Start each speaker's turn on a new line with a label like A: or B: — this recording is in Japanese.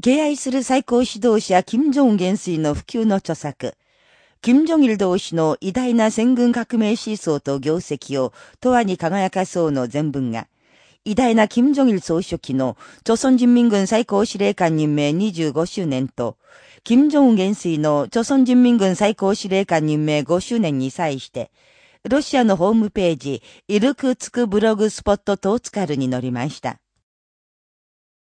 A: 敬愛する最高指導者金正恩元帥の普及の著作、金正日同士の偉大な戦軍革命思想と業績を永遠に輝かそうの全文が、偉大な金正日総書記の、朝鮮人民軍最高司令官任命25周年と、金正恩元帥の朝鮮人民軍最高司令官任命5周年に際して、ロシアのホームページ、イルクツクブログスポットトーツカルに載りました。